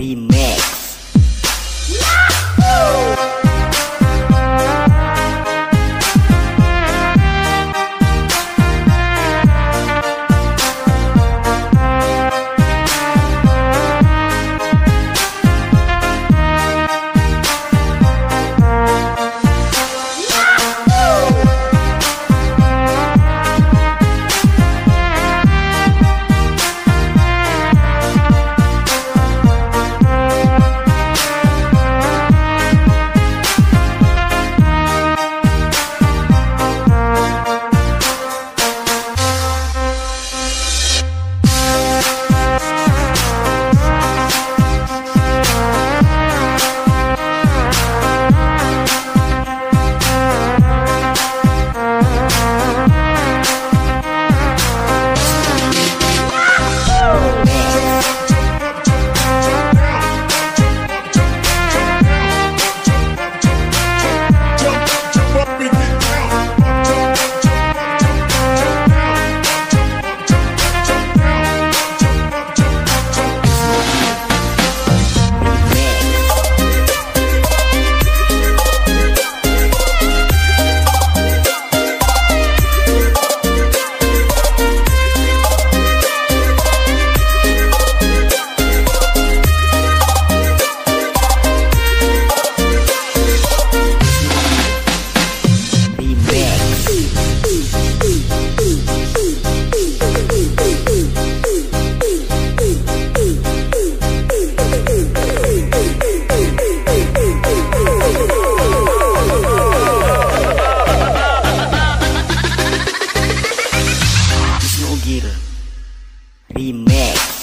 Remix Remix